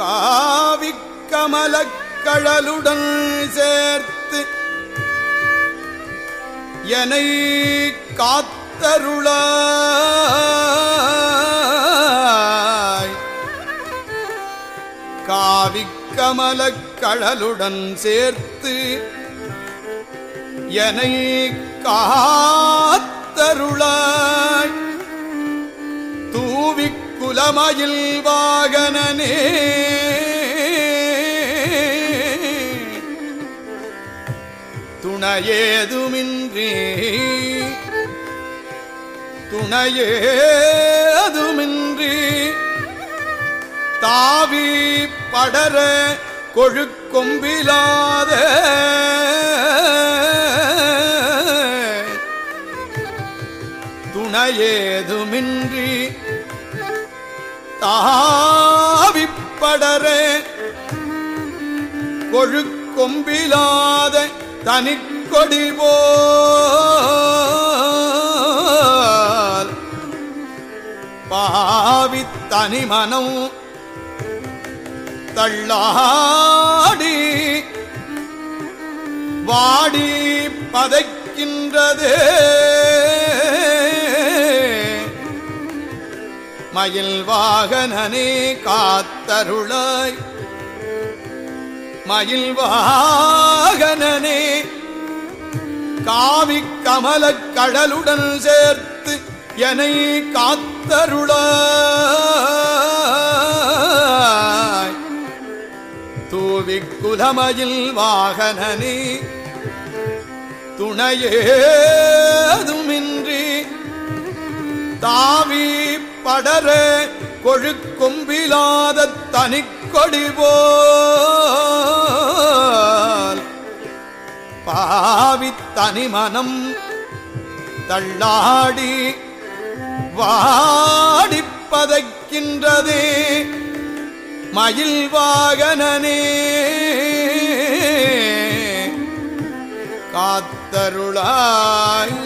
காவிக்கமலக்கழலுடன் சேர்த்து எனை காத்தருளாய். காவிக்கமலக்கழலுடன் சேர்த்து எனை காத்தருளாய். தூவிக் குலமயில் வாகனனே. துணையேதுமின்றி துணையேதுமின்றி தாவி படர கொழுக்கொம்பிலாத துணையேதுமின்றி தாவிப்படர கொழுக்கொம்பிலாத தனிக்கொடி போல் பாவி தனிமனம் தள்ளாடி வாடி பதைக்கின்றதே. மயில் வாகனே காத்தருளாய். மயில் வாகனே காவி கமலக் கடலுடன் சேர்த்து என்னை காத்தருளாய். தூவி குலமயில் வாகனனே துணையேதுமின்றி. தாவி படர கொழுக்கொம்பிலாத தனிக்கொடி போல். பாவி தனிமனம் தள்ளாடி வாடிப்பதைக்கின்றதே மயில் வாகனனே. காத்தருளாய்